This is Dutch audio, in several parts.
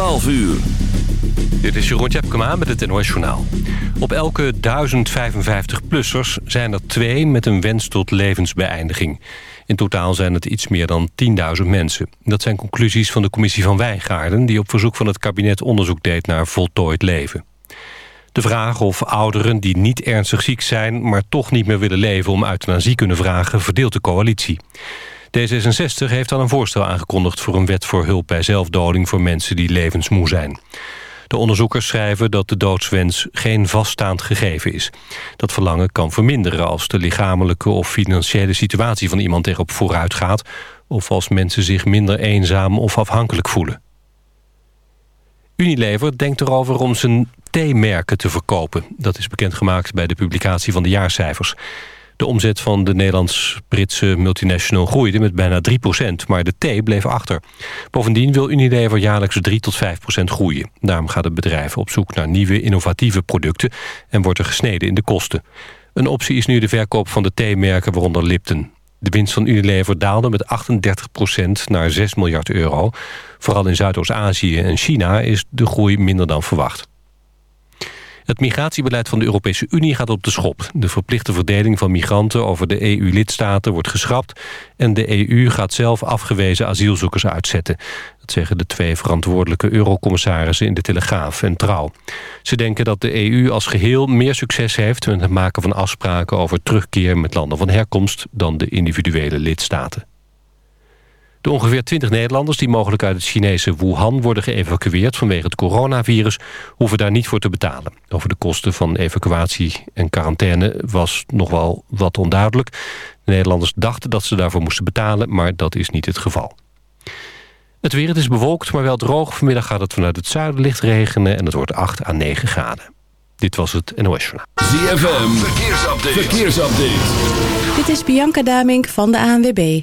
12 uur. Dit is Jeroen Tjepkema met het NOS Journaal. Op elke 1055-plussers zijn er twee met een wens tot levensbeëindiging. In totaal zijn het iets meer dan 10.000 mensen. Dat zijn conclusies van de commissie van Wijngaarden... die op verzoek van het kabinet onderzoek deed naar voltooid leven. De vraag of ouderen die niet ernstig ziek zijn... maar toch niet meer willen leven om euthanasie kunnen vragen... verdeelt de coalitie. D66 heeft al een voorstel aangekondigd voor een wet voor hulp bij zelfdoding voor mensen die levensmoe zijn. De onderzoekers schrijven dat de doodswens geen vaststaand gegeven is. Dat verlangen kan verminderen als de lichamelijke of financiële situatie van iemand erop vooruit gaat... of als mensen zich minder eenzaam of afhankelijk voelen. Unilever denkt erover om zijn theemerken te verkopen. Dat is bekendgemaakt bij de publicatie van de jaarcijfers. De omzet van de Nederlands-Britse multinational groeide met bijna 3% maar de thee bleef achter. Bovendien wil Unilever jaarlijks 3 tot 5% groeien. Daarom gaat het bedrijf op zoek naar nieuwe innovatieve producten... en wordt er gesneden in de kosten. Een optie is nu de verkoop van de theemerken, waaronder Lipton. De winst van Unilever daalde met 38% naar 6 miljard euro. Vooral in Zuidoost-Azië en China is de groei minder dan verwacht. Het migratiebeleid van de Europese Unie gaat op de schop. De verplichte verdeling van migranten over de EU-lidstaten wordt geschrapt... en de EU gaat zelf afgewezen asielzoekers uitzetten. Dat zeggen de twee verantwoordelijke eurocommissarissen in de Telegraaf en Trouw. Ze denken dat de EU als geheel meer succes heeft... met het maken van afspraken over terugkeer met landen van herkomst... dan de individuele lidstaten. De ongeveer 20 Nederlanders die mogelijk uit het Chinese Wuhan worden geëvacueerd vanwege het coronavirus hoeven daar niet voor te betalen. Over de kosten van evacuatie en quarantaine was nog wel wat onduidelijk. De Nederlanders dachten dat ze daarvoor moesten betalen, maar dat is niet het geval. Het weer, het is bewolkt, maar wel droog. Vanmiddag gaat het vanuit het zuiden licht regenen en het wordt 8 à 9 graden. Dit was het NOS Journaal. ZFM, verkeersupdate. verkeersupdate. Dit is Bianca Damink van de ANWB.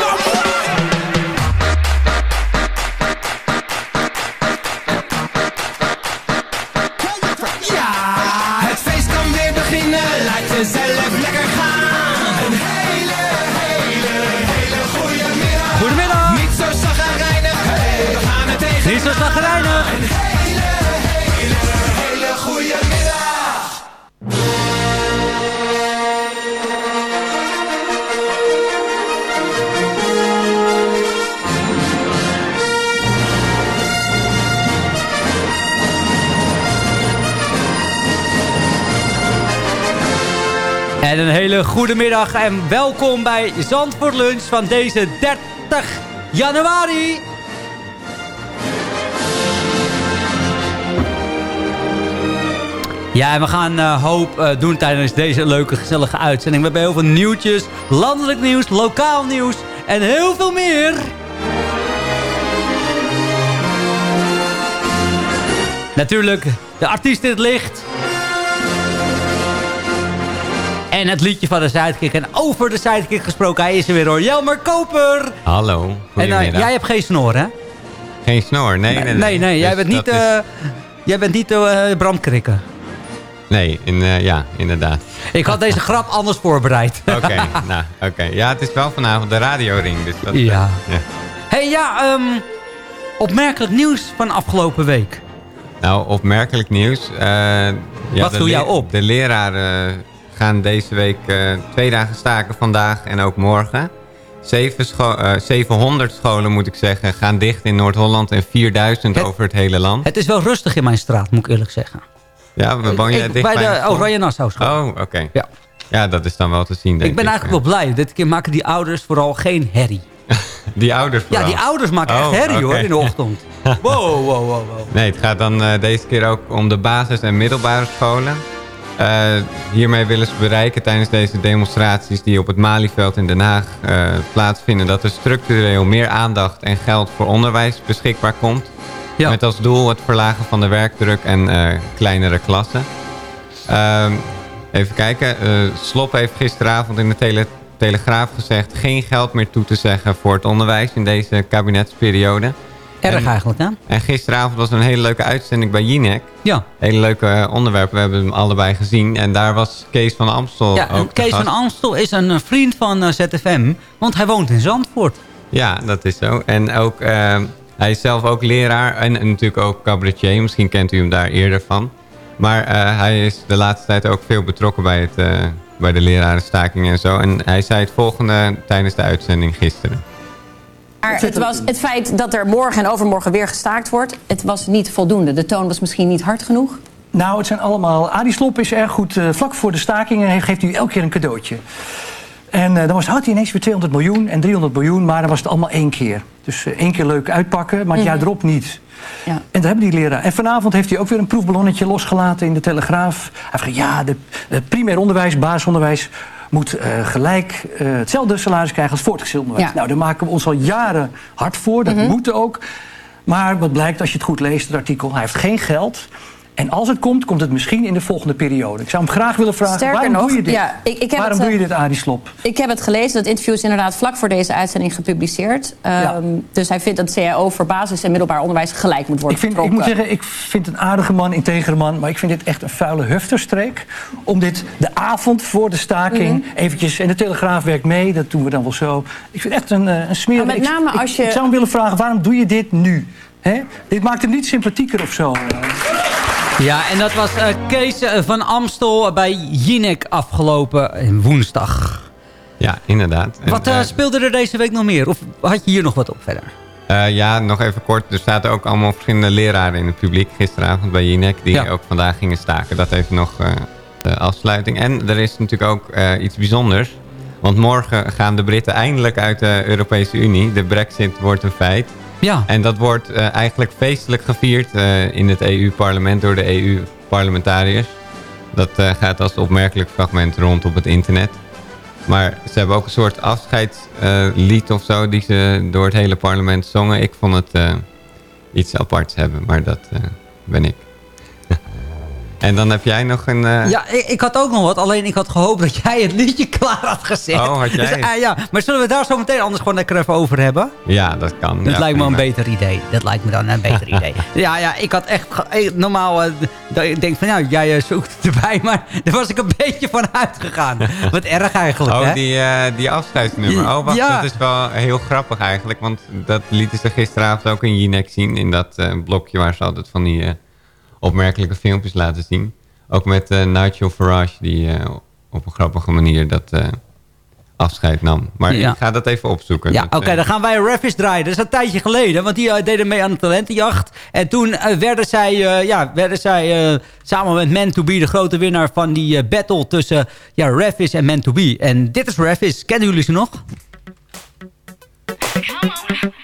En een hele goede middag en welkom bij Zandvoort Lunch van deze 30 januari. Ja, en we gaan uh, hoop uh, doen tijdens deze leuke, gezellige uitzending. We hebben heel veel nieuwtjes, landelijk nieuws, lokaal nieuws en heel veel meer. Natuurlijk de artiest in het licht. En het liedje van de Sidekick. En over de Sidekick gesproken, hij is er weer hoor. Jelmer Koper! Hallo, En uh, jij hebt geen snor, hè? Geen snor, nee. Nee, nee, nee, nee. jij, dus bent niet, uh, is... jij bent niet uh, Bram Krikken. Nee, in, uh, ja, inderdaad. Ik had deze grap anders voorbereid. Oké, okay, nou, oké. Okay. Ja, het is wel vanavond de radioring. Dus dat, ja. ja. hey, ja, um, opmerkelijk nieuws van afgelopen week. Nou, opmerkelijk nieuws. Uh, ja, Wat viel jou op? De leraren gaan deze week uh, twee dagen staken, vandaag en ook morgen. Zeven scho uh, 700 scholen, moet ik zeggen, gaan dicht in Noord-Holland en 4000 het, over het hele land. Het is wel rustig in mijn straat, moet ik eerlijk zeggen. Ja, we woon jij dicht bij, bij de Oranje Nassau school. Oh, oké. Okay. Ja. ja, dat is dan wel te zien, denk ik. ben ik. eigenlijk wel blij. Dit keer maken die ouders vooral geen herrie. die ouders vooral? Ja, die ouders maken oh, echt herrie okay. hoor, in de ochtend. wow, wow, wow, wow. Nee, het gaat dan uh, deze keer ook om de basis- en middelbare scholen. Uh, hiermee willen ze bereiken tijdens deze demonstraties die op het Malieveld in Den Haag uh, plaatsvinden... dat er structureel meer aandacht en geld voor onderwijs beschikbaar komt. Ja. Met als doel het verlagen van de werkdruk en uh, kleinere klassen. even kijken. Slop heeft gisteravond in de tele Telegraaf gezegd... geen geld meer toe te zeggen voor het onderwijs in deze kabinetsperiode... Erg en, eigenlijk, hè? En gisteravond was een hele leuke uitzending bij Jinek. Ja. Hele leuke onderwerp. We hebben hem allebei gezien. En daar was Kees van Amstel Ja, ook Kees van Amstel is een vriend van uh, ZFM. Want hij woont in Zandvoort. Ja, dat is zo. En ook, uh, hij is zelf ook leraar. En, en, natuurlijk ook cabaretier. Misschien kent u hem daar eerder van. Maar uh, hij is de laatste tijd ook veel betrokken bij, het, bij de lerarenstaking en zo. En hij zei het volgende tijdens de uitzending gisteren. Maar het was het feit dat er morgen en overmorgen weer gestaakt wordt, het was niet voldoende. De toon was misschien niet hard genoeg. Nou, het zijn allemaal... Adi Slop is erg goed. Uh, vlak voor de stakingen geeft hij elke keer een cadeautje. En uh, dan was, had hij ineens weer 200 miljoen en 300 miljoen, maar dan was het allemaal één keer. Dus uh, één keer leuk uitpakken, maar het jaar Mhm. erop niet. Ja. En dat hebben die leraar. En vanavond heeft hij ook weer een proefballonnetje losgelaten in de Telegraaf. Hij heeft gezegd, ja, de, primair onderwijs, basisonderwijs moet uh, gelijk uh, hetzelfde salaris krijgen als voortgezet onderwijs. Ja. Nou, daar maken we ons al jaren hard voor. Dat Mhm. moet ook. Maar wat blijkt als je het goed leest, het artikel, hij heeft geen geld. En als het komt, komt het misschien in de volgende periode. Ik zou hem graag willen vragen, Sterker waarom nog, doe je dit? ja, ik- ik heb waarom het, doe je eh, dit, Arie Slop? Ik heb het gelezen, dat interview is inderdaad vlak voor deze uitzending gepubliceerd. Ehm, Dus hij vindt dat CAO voor basis- en middelbaar onderwijs gelijk moet worden Ik, vind, ik moet zeggen, ik vind een aardige man, integere man... maar ik vind dit echt een vuile hufterstreek... om dit de avond voor de staking Mhm. eventjes... en de Telegraaf werkt mee, dat doen we dan wel zo. Ik vind het echt een, eh, een. Maar met ik- name ik, als je- Ik zou hem willen vragen, waarom doe je dit nu? Dit maakt hem niet sympathieker of zo. Ja, en dat was eh, Kees eh, van Amstel bij Jinek afgelopen eh, woensdag. Ja, inderdaad. Wat speelde er deze week nog meer? Of had je hier nog wat op verder? Uh, ja, nog even kort. Er zaten ook allemaal verschillende leraren in het publiek gisteravond bij Jinek... die Ja. ook vandaag gingen staken. Dat even nog uh, de afsluiting. En er is natuurlijk ook uh, iets bijzonders. Want morgen gaan de Britten eindelijk uit de Europese Unie. De brexit wordt een feit. Ja. En dat wordt uh, eigenlijk feestelijk gevierd uh, in het EU-parlement door de EU-parlementariërs. Dat uh, gaat als opmerkelijk fragment rond op het internet. Maar ze hebben ook een soort afscheidslied of zo die ze door het hele parlement zongen. Ik vond het iets aparts hebben, maar dat ben ik. En dan heb jij nog een... Uh... Ja, ik, ik, had ook nog wat. Alleen ik had gehoopt dat jij het liedje klaar had gezet. Oh, had jij dus, ja, maar zullen we daar zo meteen anders gewoon lekker even over hebben? Ja, dat kan. Dat ja, lijkt me een beter idee. Dat lijkt me dan een beter idee. Ja, ja, ik had echt... Normaal ik denk van, nou, jij zoekt het erbij. Maar daar was ik een beetje van uitgegaan. Wat erg eigenlijk, Oh, hè? die, uh, die afscheidsnummer. Oh, wacht, ja. dat is wel heel grappig eigenlijk. Want dat lieten ze gisteravond ook in Jinek zien. In dat uh, blokje waar ze altijd van die uh, opmerkelijke filmpjes laten zien. Ook met uh, Nigel Farage, die eh, op een grappige manier dat eh, afscheid nam. Maar ik ga dat even opzoeken. Ja, oké, dan gaan wij Ravis draaien. Dat is een tijdje geleden, want die deden mee aan de talentenjacht. En toen werden zij, ja, werden zij samen met Man To Be... de grote winnaar van die battle tussen ja, Ravis en Man To Be. En dit is Ravis. Kennen jullie ze nog? Come on.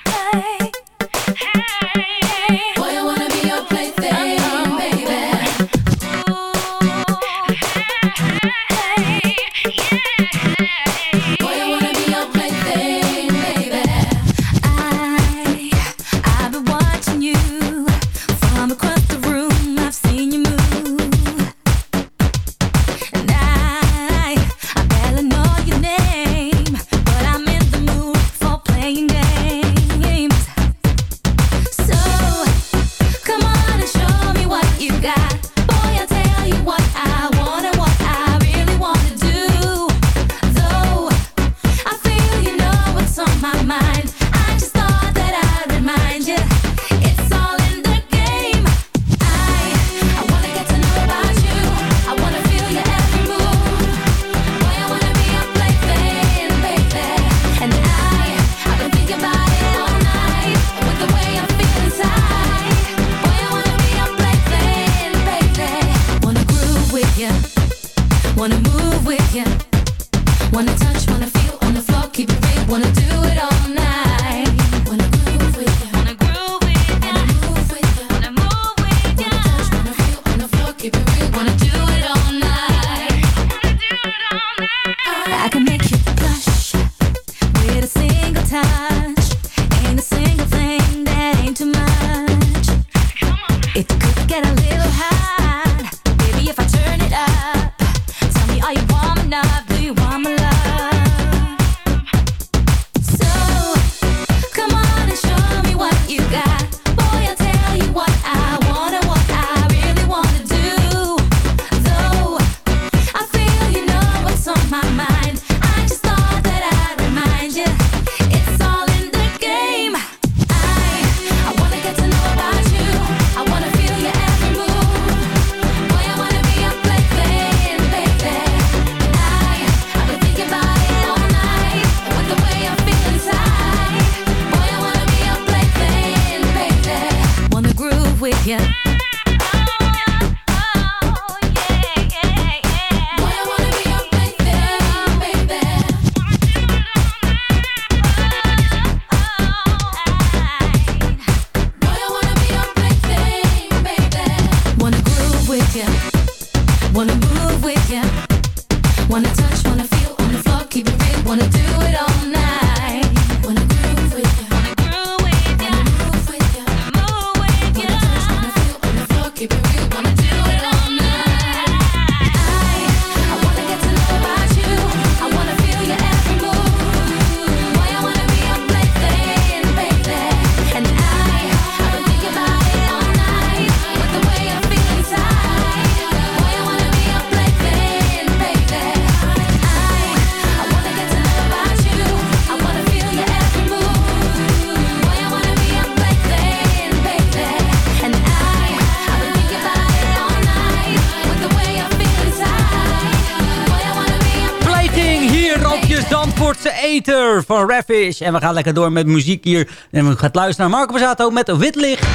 Van Ravish. En we gaan lekker door met muziek hier. En we gaan luisteren naar Marco Bazzato met Witlicht.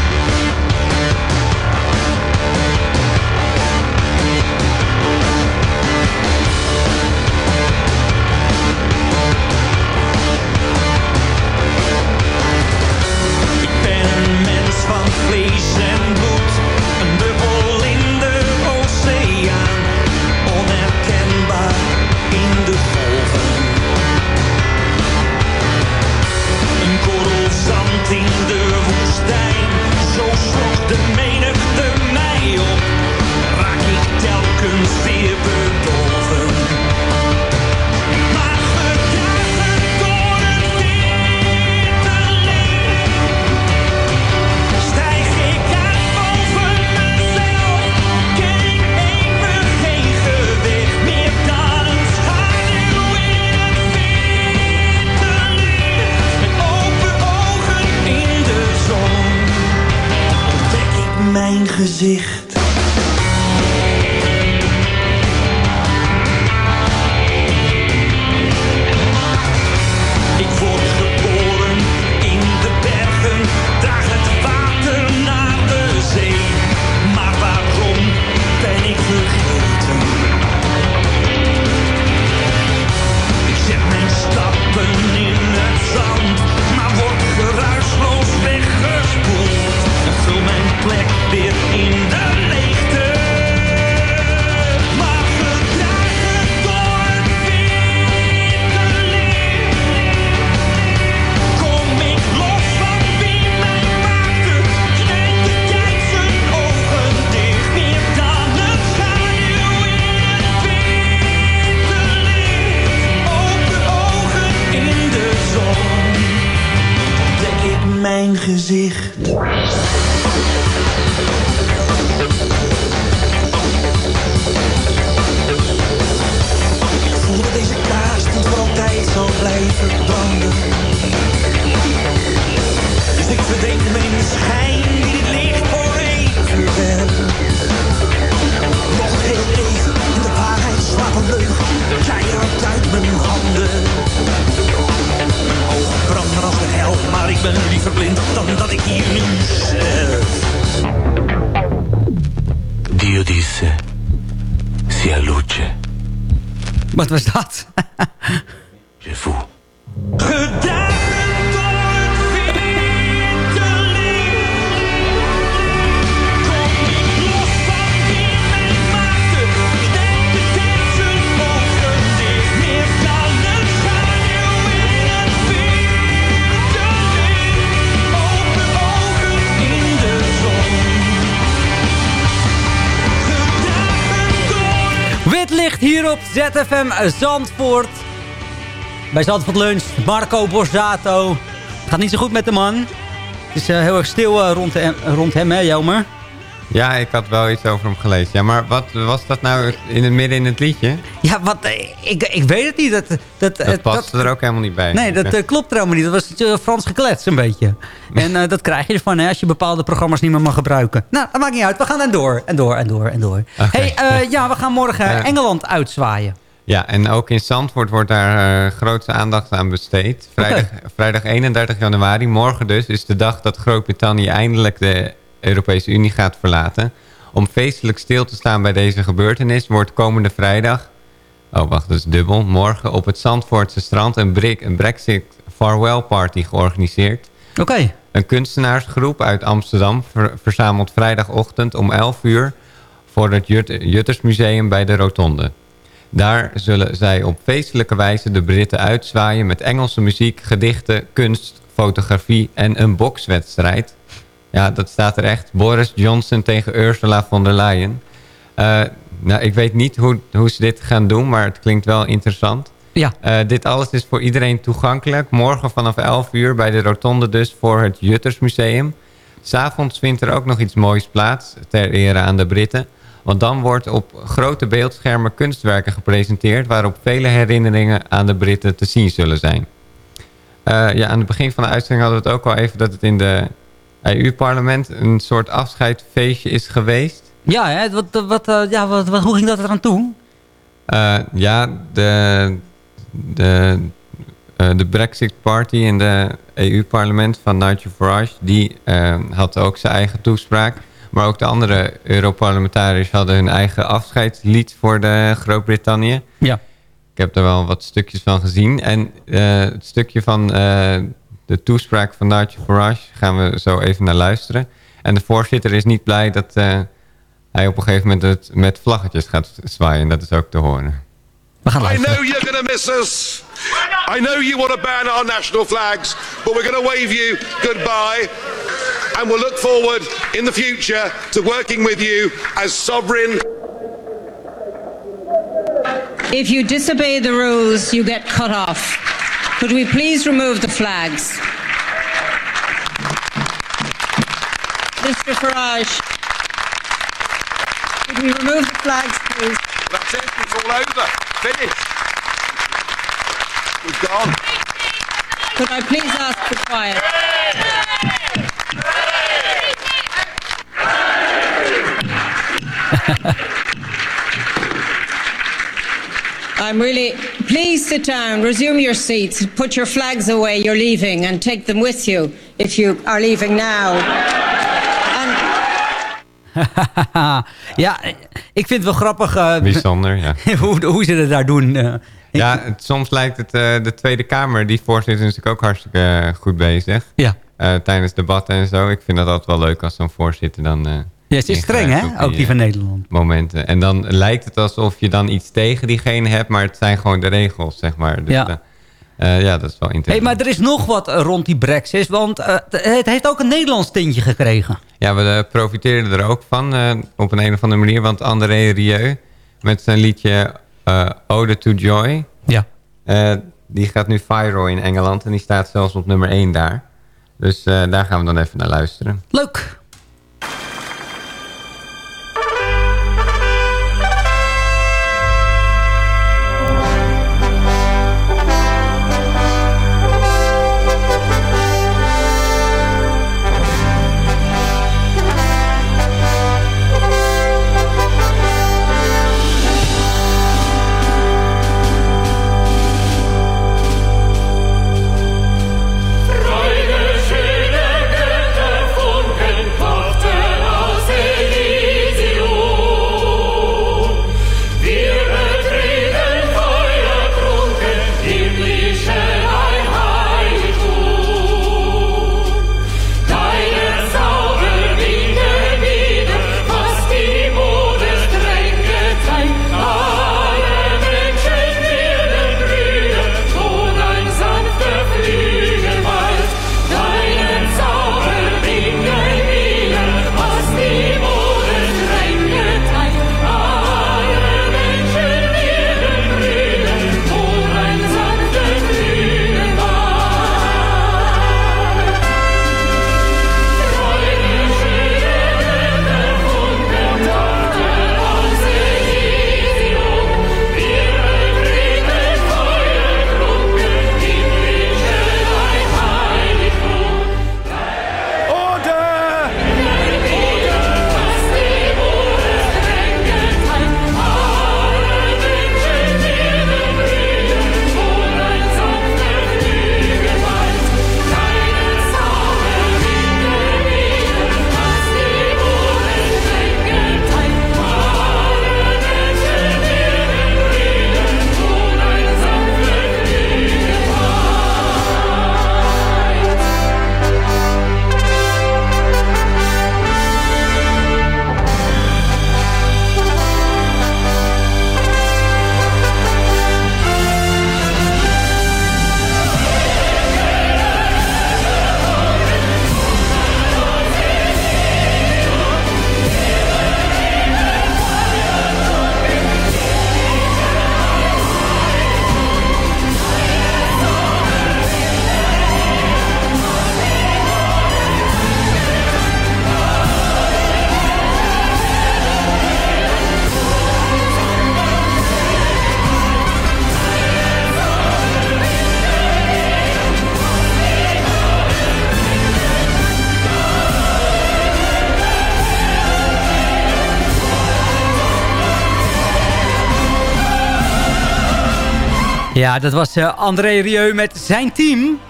Wit licht hier op ZFM Zandvoort. Bij Zandvoort Lunch, Marco Borsato. Gaat niet zo goed met de man. Het is eh, heel erg stil eh, rond, hem, rond hem, hè Jelmer? Ja, ik had wel iets over hem gelezen. Ja, maar wat was dat nou in het midden in het liedje? Ja, wat, eh, ik, ik weet het niet. Dat, dat, Dat eh, past er ook helemaal niet bij. Nee, dat eh, klopt er helemaal niet. Dat was eh, Frans geklets een beetje. En dat krijg je ervan hè, als je bepaalde programma's niet meer mag gebruiken. Nou, dat maakt niet uit. We gaan en door en door en door en door. hey, eh, ja, we gaan morgen. Engeland uitzwaaien. Ja, en ook in Zandvoort wordt daar eh, grootste aandacht aan besteed. Vrijdag, vrijdag 31 januari, morgen dus, is de dag dat Groot-Brittannië eindelijk de Europese Unie gaat verlaten. Om feestelijk stil te staan bij deze gebeurtenis wordt komende vrijdag... Oh, wacht, dat is dubbel. Morgen op het Zandvoortse strand een, Brik- een Brexit Farewell Party georganiseerd. Oké. Een kunstenaarsgroep uit Amsterdam ver- verzamelt vrijdagochtend om 11 uur... voor het Jut Juttersmuseum bij de Rotonde. Daar zullen zij op feestelijke wijze de Britten uitzwaaien... met Engelse muziek, gedichten, kunst, fotografie en een bokswedstrijd. Ja, dat staat er echt. Boris Johnson tegen Ursula von der Leyen. Eh, nou, ik weet niet hoe, hoe ze dit gaan doen, maar het klinkt wel interessant. Ja. Eh, dit alles is voor iedereen toegankelijk. Morgen vanaf 11 uur bij de Rotonde dus voor het Juttersmuseum. S'avonds vindt er ook nog iets moois plaats ter ere aan de Britten. Want dan wordt op grote beeldschermen kunstwerken gepresenteerd... waarop vele herinneringen aan de Britten te zien zullen zijn. Eh, ja, aan het begin van de uitzending hadden we het ook al even... dat het in de EU-parlement een soort afscheidfeestje is geweest. Ja, hè, wat, wat, eh, ja wat, wat, hoe ging dat eraan toe? Eh, ja, de, de, eh, de Brexit Party in de EU-parlement van Nigel Farage... die had ook zijn eigen toespraak. Maar ook de andere Europarlementariërs hadden hun eigen afscheidslied voor de Groot-Brittannië. Ja. Ik heb er wel wat stukjes van gezien. En het stukje van de toespraak van Nigel Farage gaan we zo even naar luisteren. En de voorzitter is niet blij dat eh, hij op een gegeven moment het met vlaggetjes gaat zwaaien. Dat is ook te horen. We gaan I know you're going to miss us. I know you want to ban our national flags, but we're going to wave you goodbye. And we'll look forward in the future to working with you as sovereign. If you disobey the rules, you get cut off. Could we please remove the flags? Mr. Farage, could we remove the flags, please? That's it. It's all over. Finished. We've gone. Could I please ask for quiet? I'm really. Please sit down, resume your seats, put your flags away, you're leaving, and take them with you if you are leaving now. ja, ik vind het wel grappig eh, Bijzonder, ja. hoe, hoe ze het daar doen. eh. Ja, het- soms lijkt het eh, de Tweede Kamer, die voorzitter is natuurlijk ook hartstikke goed bezig. Ja. Eh, tijdens debatten en zo. Ik vind dat altijd wel leuk als zo'n voorzitter dan... eh, Ja, het is streng, hè? Ook die van eh, Nederland. Momenten. En dan lijkt het alsof je dan iets tegen diegene hebt, maar het zijn gewoon de regels, zeg maar. Dus, Ja. ja. ja, dat is wel Hey, interessant. maar er is nog wat eh, rond die brexit, want eh, het heeft ook een Nederlands tintje gekregen. Ja, we eh, profiteerden er ook van eh, op een, een of andere manier. Want André Rieu met zijn liedje eh, Ode to Joy. Ja. eh, die gaat nu viral in Engeland en die staat zelfs op nummer 1 daar. Dus eh, daar gaan we dan even naar luisteren. Leuk. Ja, dat was eh, André Rieu met zijn team.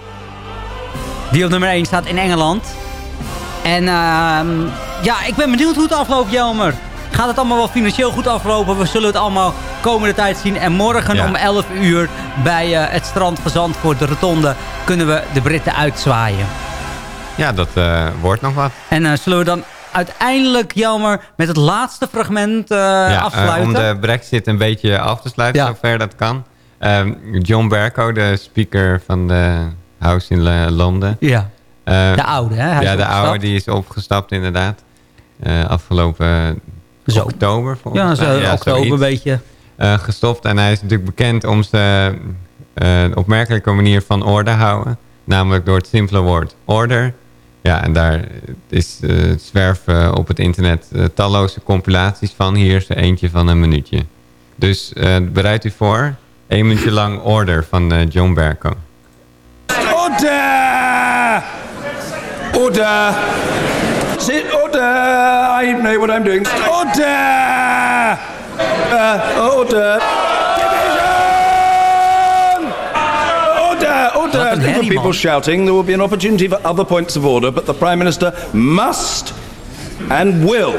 Die op nummer 1 staat in Engeland. En ehm, ja, ik ben benieuwd hoe het afloopt, Jelmer. Gaat het allemaal wel financieel goed aflopen? We zullen het allemaal komende tijd zien. En morgen Ja. om 11 uur bij eh, het strand gezand voor de rotonde... kunnen we de Britten uitzwaaien. Ja, dat eh, wordt nog wat. En zullen we dan uiteindelijk, Jelmer, met het laatste fragment ja, afsluiten? om de brexit een beetje af te sluiten, zover dat kan. Ehm, John Bercow, de speaker van de House in eh, Londen. Ja. Eh, De oude, hè? Hij ja, de oude, die is opgestapt inderdaad. Eh, afgelopen Zo. oktober volgens Ja, zo, mij. oktober zoiets. een beetje. Eh, gestopt. En hij is natuurlijk bekend om zijn eh, opmerkelijke manier van orde houden. Namelijk door het simpele woord order. Ja, en daar is eh, zwerven op het internet eh, talloze compilaties van. Hier is er eentje van een minuutje. Dus eh, bereid u voor. Eén minuutje lang order van eh, John Berko. Order! Order! Sit order! I know what I'm doing. Order! Uh, order! Division! Order! Een people shouting. There will be an opportunity for other points of order, but the Prime Minister must and will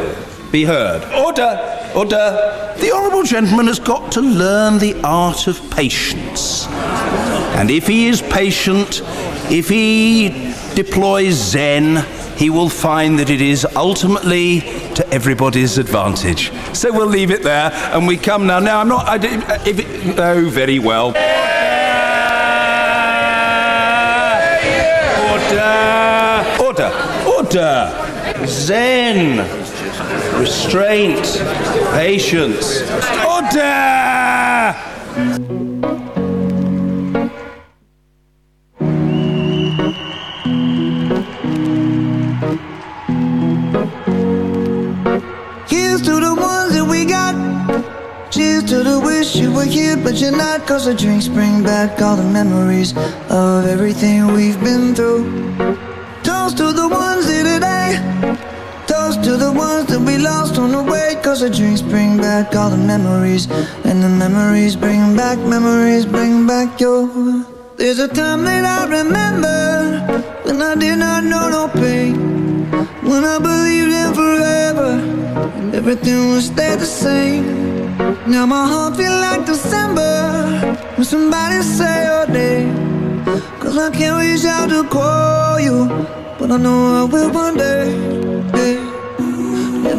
be heard. Order! Order! The Honourable Gentleman has got to learn the art of patience. And if he is patient, if he deploys Zen, he will find that it is ultimately to everybody's advantage. So we'll leave it there, and we come now. Now I'm not. I, did- uh, if it, oh, very well. Order! Order! Order! Zen! restraint, patience, order! Cheers to the ones that we got. Cheers to the wish you were here, but you're not. Cause the drinks bring back all the memories Of everything we've been through. Toast to the ones here today to the ones that we lost on the way. Cause the drinks bring back all the memories. And the memories bring back, memories bring back your There's a time that I remember When I did not know no pain. When I believed in forever And everything would stay the same. Now my heart feel like December When somebody say your name. Cause I can't reach out to call you But I know I will one day.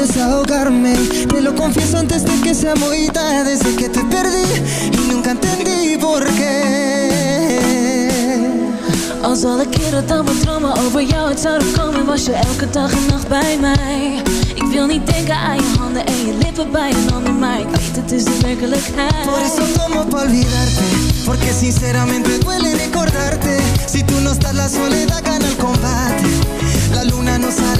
desahogarme. Te lo confieso antes de que sea muy tarde. Desde que te perdí y nunca entendí por qué. Als alle keren dat mijn dromen over jou uit zouden komen Was je elke dag en nacht bij mij. Ik wil niet denken aan je handen en je lippen bij een ander Maar ik weet het is de werkelijkheid. Por eso tomo pa' olvidarte Porque sinceramente duele recordarte. Si tú no estás la soledad gana el combate. La luna no sale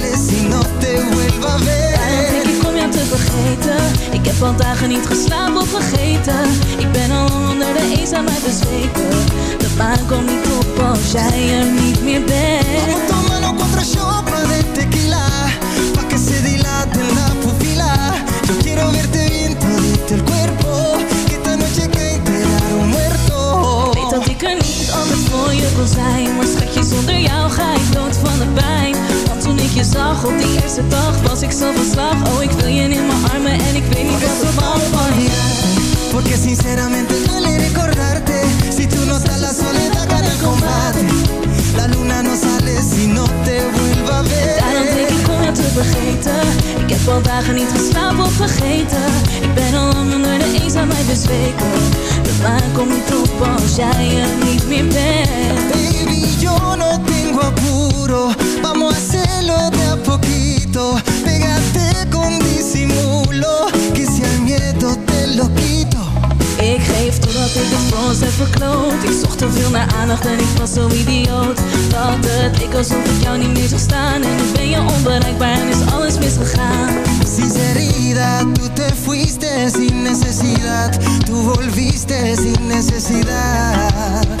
te vuelva a ver Daarom denk ik om jou te vergeten. Ik heb al dagen niet geslapen of vergeten. Ik ben al onder de eenzaamheid bezweken. De maan komt niet op als jij er niet meer bent. Vamos tomando shots más de tequila. Pa' que se dilate la pupila Yo quiero verte bien todito el cuerpo. Que esta noche enterar un muerto. Weet dat ik er niet anders voor je wil zijn Maar schatje, zonder jou ga ik dood van de pijn toen ik je zag. Op die eerste dag Was ik zo van slag. Oh, ik wil je in mijn armen En ik weet niet wat er van je Porque sinceramente duele recordarte. Si tú no estás la soledad gana el combate. La luna no sale si no te vuelva a ver. Daarom denk ik om jou te vergeten. Ik heb al dagen niet geslapen of vergeten. Ik ben al lang onder de eenzaamheid bezweken. De maan niet op als jij er niet meer bent Baby, yo no tengo apuro Vamos a hacerlo de a poquito. Pégate con disimulo Que si al miedo te lo quito Ik geef totdat ik het voor ons heb verkloot. Ik zocht te veel naar aandacht en ik was zo idioot. Dat het leek alsof ik jou niet meer zag staan. En nu ben je onbereikbaar en is alles misgegaan. Sinceridad, tú te fuiste sin necesidad. Tú volviste sin necesidad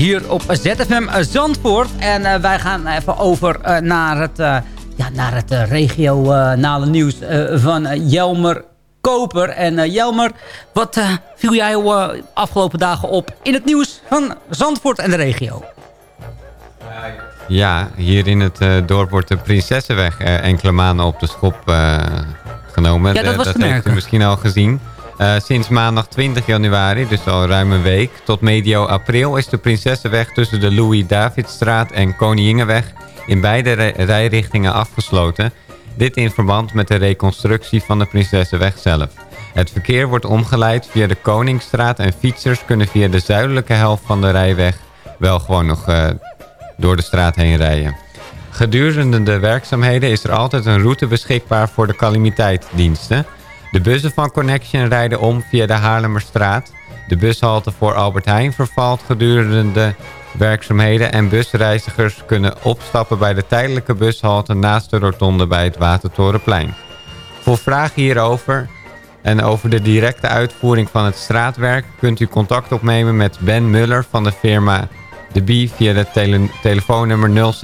hier op ZFM Zandvoort. En eh, wij gaan even over eh, naar het, eh, ja, naar het eh, regionale nieuws eh, van Jelmer Koper. En eh, Jelmer, wat eh, viel jij uh, afgelopen dagen op in het nieuws van Zandvoort en de regio? Ja, hier in het eh, dorp wordt de Prinsessenweg eh, enkele maanden op de schop eh, genomen. Ja, dat Eh, was te heeft merken. u misschien al gezien. Eh, sinds maandag 20 januari, dus al ruim een week, tot medio april is de Prinsessenweg tussen de Louis-Davidstraat en Koningingenweg in beide ri- rijrichtingen afgesloten. Dit in verband met de reconstructie van de Prinsessenweg zelf. Het verkeer wordt omgeleid via de Koningsstraat en fietsers kunnen via de zuidelijke helft van de rijweg wel gewoon nog eh, door de straat heen rijden. Gedurende de werkzaamheden is er altijd een route beschikbaar voor de calamiteitsdiensten. De bussen van Connection rijden om via de Haarlemmerstraat. De bushalte voor Albert Heijn vervalt gedurende de werkzaamheden... en busreizigers kunnen opstappen bij de tijdelijke bushalte naast de rotonde bij het Watertorenplein. Voor vragen hierover en over de directe uitvoering van het straatwerk... kunt u contact opnemen met Ben Muller van de firma De Bie via het tele telefoonnummer 0622933059.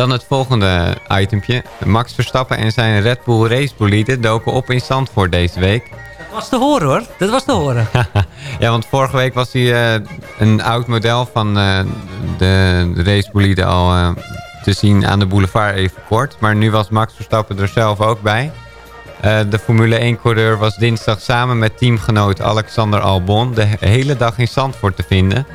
Dan het volgende itempje. Max Verstappen en zijn Red Bull racebolide doken op in Zandvoort deze week. Dat was te horen hoor, dat was te horen. ja, want vorige week was hij eh, een oud model van eh, de, de racebolide al eh, te zien aan de boulevard even kort. Maar nu was Max Verstappen er zelf ook bij. De Formule 1-coureur was dinsdag samen met teamgenoot Alexander Albon de hele dag in Zandvoort te vinden.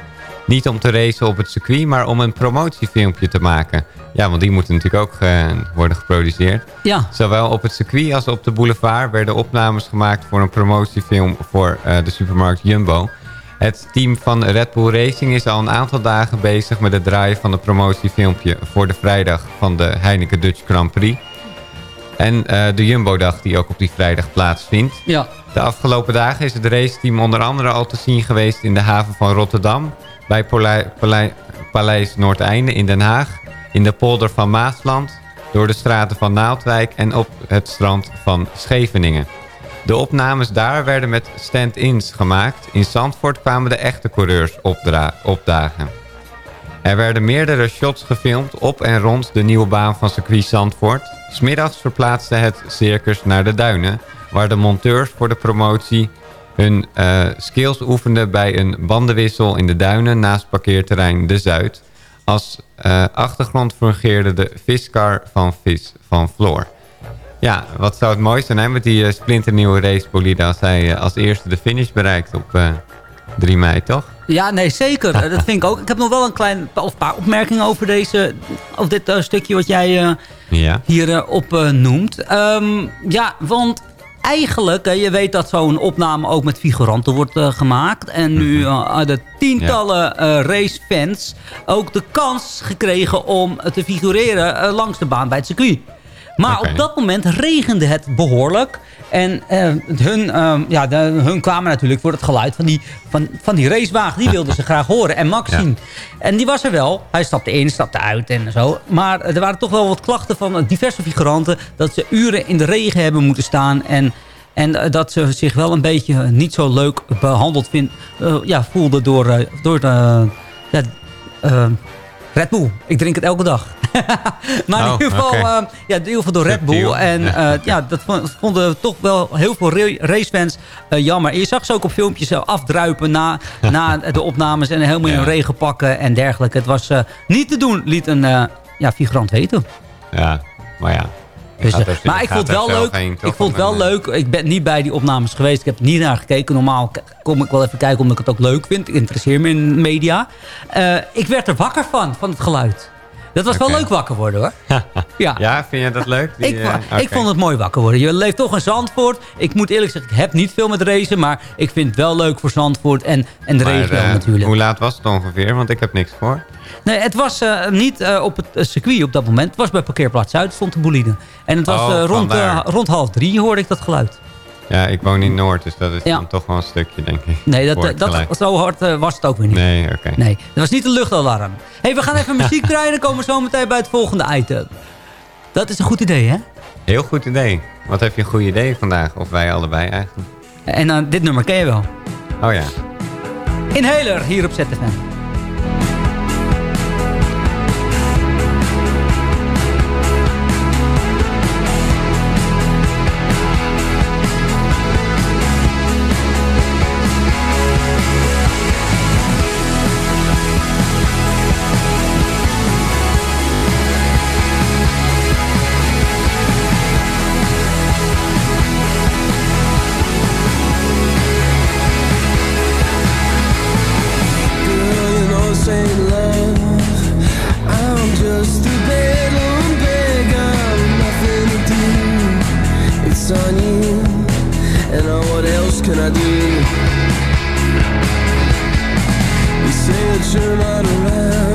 Niet om te racen op het circuit, maar om een promotiefilmpje te maken. Ja, want die moeten natuurlijk ook eh, worden geproduceerd. Ja. Zowel op het circuit als op de boulevard werden opnames gemaakt voor een promotiefilm voor eh, de supermarkt Jumbo. Het team van Red Bull Racing is al een aantal dagen bezig met het draaien van het promotiefilmpje voor de vrijdag van de Heineken Dutch Grand Prix. En eh, de Jumbo-dag die ook op die vrijdag plaatsvindt. Ja. De afgelopen dagen is het raceteam onder andere al te zien geweest in de haven van Rotterdam, bij Paleis Noordeinde in Den Haag, in de polder van Maasland, door de straten van Naaldwijk en op het strand van Scheveningen. De opnames daar werden met stand-ins gemaakt. In Zandvoort kwamen de echte coureurs opdagen. Er werden meerdere shots gefilmd op en rond de nieuwe baan van circuit Zandvoort. Smiddags verplaatste het circus naar de duinen... waar de monteurs voor de promotie hun eh, skills oefenden... bij een bandenwissel in de duinen naast parkeerterrein De Zuid. Als eh, achtergrond fungeerde de viscar van Vis van Floor. Ja, wat zou het mooiste zijn hè, met die eh, splinternieuwe racebolide... als hij als eerste de finish bereikt op eh 3 mei, toch? Ja, nee, zeker. Dat vind ik ook. Ik heb nog wel een klein of paar opmerkingen over, deze, over dit stukje wat jij Ja. hier op eh, noemt. Ehm, ja, want eigenlijk, je weet dat zo'n opname ook met figuranten wordt eh, gemaakt. En nu eh, hadden tientallen eh, racefans ook de kans gekregen om te figureren langs de baan bij het circuit. Maar op dat moment regende het behoorlijk. En eh, hun, eh, ja, de, hun kwamen natuurlijk voor het geluid van die, van, van die racewagen. Die wilden ze graag horen. En Max zien. En die was er wel. Hij stapte in, stapte uit en zo. Maar er waren toch wel wat klachten van diverse figuranten... dat ze uren in de regen hebben moeten staan... en en eh, dat ze zich wel een beetje niet zo leuk behandeld vind, eh, ja, voelden door, eh, door de, ja, eh, Red Bull. Ik drink het elke dag. maar in Oh, ieder geval, oké. eh, ja, in ieder geval door Red Bull. En Ja, eh, ja, dat vond- vonden toch wel heel veel ra- racefans eh, jammer. En je zag ze ook op filmpjes eh, afdruipen na, na de opnames. En helemaal in Ja. hun regen pakken en dergelijke. Het was niet te doen, liet een ja, figurant weten. Ja, maar ja. Dus, er- maar ik vond het wel leuk. heen, ik vond wel eh, leuk. Ik ben niet bij die opnames geweest. Ik heb niet naar gekeken. Normaal kom ik wel even kijken omdat ik het ook leuk vind. Ik interesseer me in media. Eh, ik werd er wakker van, van het geluid. Dat was wel leuk wakker worden hoor. Ja. Ja, vind je dat leuk? Die, Ik, eh, ik vond het mooi wakker worden. Je leeft toch in Zandvoort. Ik moet eerlijk zeggen, ik heb niet veel met racen. Maar ik vind het wel leuk voor Zandvoort. En, en de Maar, race wel eh, natuurlijk. Hoe laat was het ongeveer? Want ik heb niks voor. Nee, het was eh, niet op het circuit op dat moment. Het was bij parkeerplaats Zuid, stond de bolide. En het was Oh, rond, rond half drie hoorde ik dat geluid. Ja, ik woon in Noord, dus dat is Ja. dan toch wel een stukje, denk ik. Nee, dat, eh, dat, zo hard eh, was het ook weer niet. Nee, oké. Nee, dat was niet een luchtalarm. hey, we gaan even muziek draaien. Dan komen we zo meteen bij het volgende item. Dat is een goed idee, hè? Heel goed idee. Wat heb je een goed idee vandaag? Of wij allebei eigenlijk? En dan dit nummer ken je wel. Oh ja. Inhaler hier op ZFM. turn on around.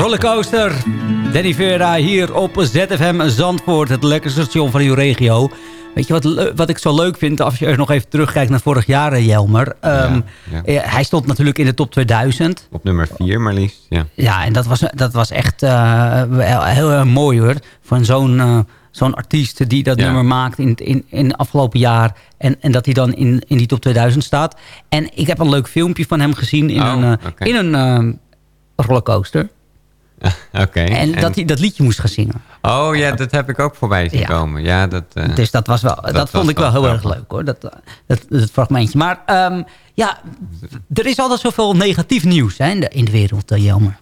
Rollercoaster. Danny Vera hier op ZFM Zandvoort. Het lekkerste station van uw regio. Weet je wat, wat ik zo leuk vind, als je er nog even terugkijkt naar vorig jaar, eh, Jelmer. Ehm, ja. eh, Hij stond natuurlijk in de top 2000. Op nummer 4 maar liefst, ja. Ja, en dat was, dat was echt eh, heel, mooi hoor. Van zo'n zo'n artiest die dat Ja. nummer maakt in, in, in het afgelopen jaar. En, en dat hij dan in, in die top 2000 staat. En ik heb een leuk filmpje van hem gezien in Oh, een, in een rollercoaster. Oké. En, dat hij dat liedje moest gaan zingen. Oh ja, dat heb ik ook voorbij zien komen. Ja, dat, eh, dus dat, was wel, dat, vond ik wel heel erg leuk hoor, dat, dat, dat fragmentje. Maar ehm, ja, er is altijd zoveel negatief nieuws hè, in, de, in de wereld, eh, Jelmer.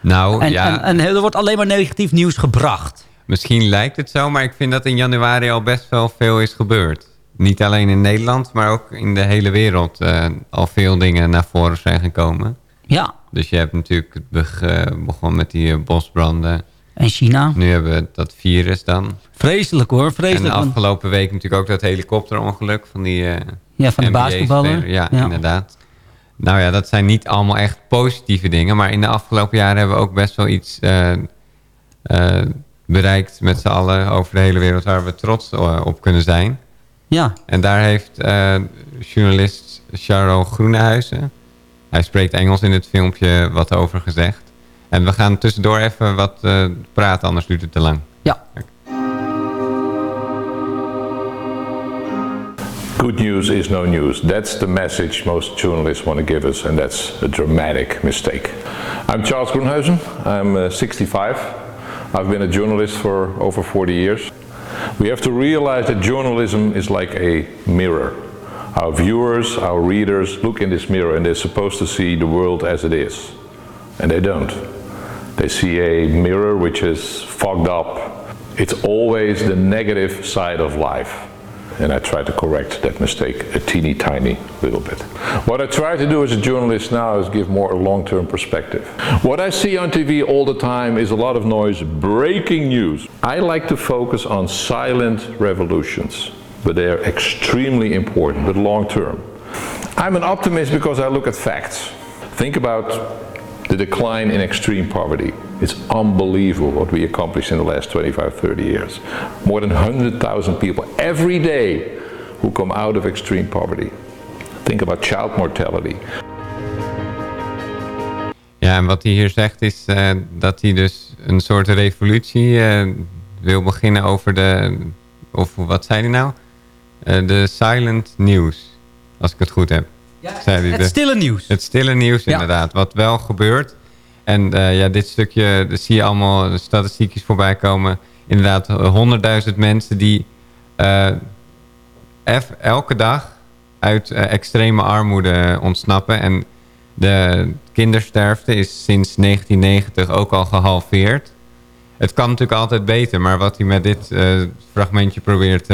Nou, En, ja, en, en er wordt alleen maar negatief nieuws gebracht. misschien lijkt het zo, maar ik vind dat in januari al best wel veel is gebeurd. Niet alleen in Nederland, maar ook in de hele wereld eh, al veel dingen naar voren zijn gekomen. Ja. Dus je hebt natuurlijk eh, begonnen met die eh, bosbranden. En China. Nu hebben we dat virus dan. Vreselijk hoor, vreselijk. En de afgelopen week natuurlijk ook dat helikopterongeluk van die... eh, Ja, van de basketballer. Ja, Ja. inderdaad. Nou ja, dat zijn niet allemaal echt positieve dingen. Maar in de afgelopen jaren hebben we ook best wel iets bereikt met z'n allen over de hele wereld waar we trots op kunnen zijn. Ja. En daar heeft journalist Charo Groenehuizen, hij spreekt Engels in het filmpje, wat over gezegd. En we gaan tussendoor even wat eh, praten, anders duurt het te lang. Ja. Good news is no news. That's the message most journalists want to give us, and that's a dramatic mistake. I'm Charles Groenhuizen. I'm uh, 65. I've been a journalist for over 40 years. We have to realize that journalism is like a mirror. Our viewers, our readers look in this mirror and they're supposed to see the world as it is. And they don't. They see a mirror which is fogged up. It's always the negative side of life. And I try to correct that mistake a teeny tiny little bit. What I try to do as a journalist now is give more a long term perspective. What I see on TV all the time is a lot of noise, breaking news. I like to focus on silent revolutions, but they are extremely important, but long term. I'm an optimist because I look at facts. Think about the decline in extreme poverty. It's unbelievable what we accomplished in the last 25, 30 years. More than 100,000 people every day who come out of extreme poverty. Think about child mortality. Ja, en wat hij hier zegt is eh, dat hij dus een soort revolutie eh, wil beginnen over de... Of wat zei hij nou? Eh, de silent news, als ik het goed heb. Het de- stille nieuws. Het stille nieuws, Ja. inderdaad. Wat wel gebeurt. En eh, ja, dit stukje, daar zie je allemaal statistiekjes voorbij komen. Inderdaad, honderdduizend mensen die eh, elke dag uit extreme armoede ontsnappen. En de kindersterfte is sinds 1990 ook al gehalveerd. Het kan natuurlijk altijd beter, maar wat hij met dit fragmentje probeert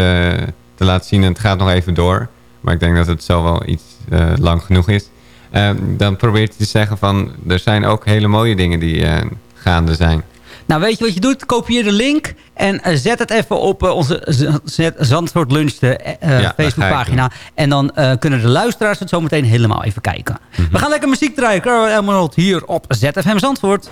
te laten zien... en het gaat nog even door, maar ik denk dat het zo wel iets eh, lang genoeg is... eh, dan probeert hij te zeggen van, er zijn ook hele mooie dingen die eh, gaande zijn. Nou, weet je wat je doet? Kopieer de link en eh, zet het even op onze Zandvoort Lunch eh, Ja, Facebookpagina. En dan kunnen de luisteraars het zo meteen helemaal even kijken. Mhm. We gaan lekker muziek draaien. Carol Emerald hier op ZFM Zandvoort.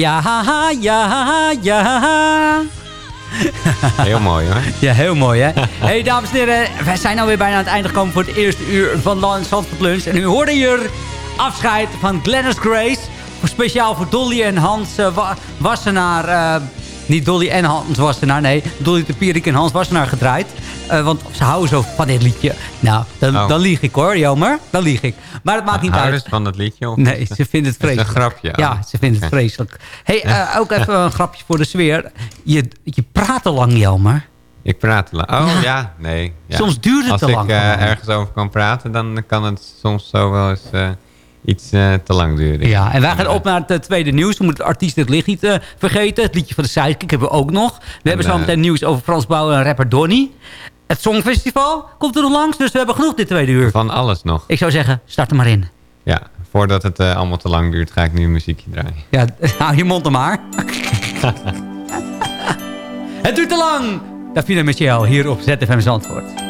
Ja, ja, ja. Heel mooi hoor. Ja, heel mooi hè. hey, dames en heren, wij zijn alweer bijna aan het einde gekomen voor het eerste uur van Zandvoort Lunch. En u hoorde hier afscheid van Glennis Grace. Speciaal voor Dolly en Hans Wa- Wassenaar. eh, niet Dolly en Hans Wassenaar, nee. Dolly de Pierik en Hans Wassenaar gedraaid. Eh, want ze houden zo van dit liedje. Nou, dan, Oh. dan lieg ik hoor, jammer. Dan lieg ik. Maar het maakt niet uit. Houders van dat liedje? Of Nee, ze vinden het vreselijk. een grapje. Ja, Oh. ze vinden het vreselijk. hey, eh, ook even een grapje voor de sfeer. Je, je praat te lang, Jelmer. Ik praat te lang. Oh Ja. ja, nee. Ja. Soms duurt het Als te ik lang eh, gewoon. ergens over kan praten, dan kan het soms zo wel eens iets te lang duren. Ja, en wij gaan op naar het tweede nieuws. We moeten het artiest het licht niet vergeten. Het liedje van de Sidekick hebben we ook nog. We hebben zo meteen nieuws over Frans Bouwen en rapper Donny. Het Songfestival komt er nog langs, dus we hebben genoeg dit tweede uur. Van alles nog. Ik zou zeggen, start er maar in. Ja, voordat het eh, allemaal te lang duurt, ga ik nu een muziekje draaien. Ja, hou je mond er maar. het duurt te lang. Davina Michel hier op ZFM Zandvoort.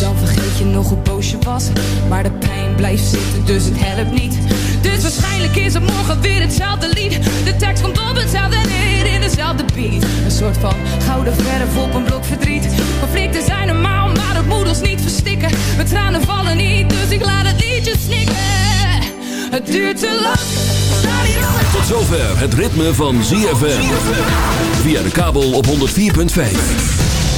Dan vergeet je nog hoe boos je was. Maar de pijn blijft zitten, dus het helpt niet. Dus waarschijnlijk is het morgen weer hetzelfde lied. De tekst komt op hetzelfde neer in dezelfde beat. Een soort van gouden verf op een blok verdriet. Conflicten zijn normaal, maar dat moet ons niet verstikken. Mijn tranen vallen niet, dus ik laat het liedje snikken. Het duurt te lang. Tot zover het ritme van ZFM. Via de kabel op 104.5.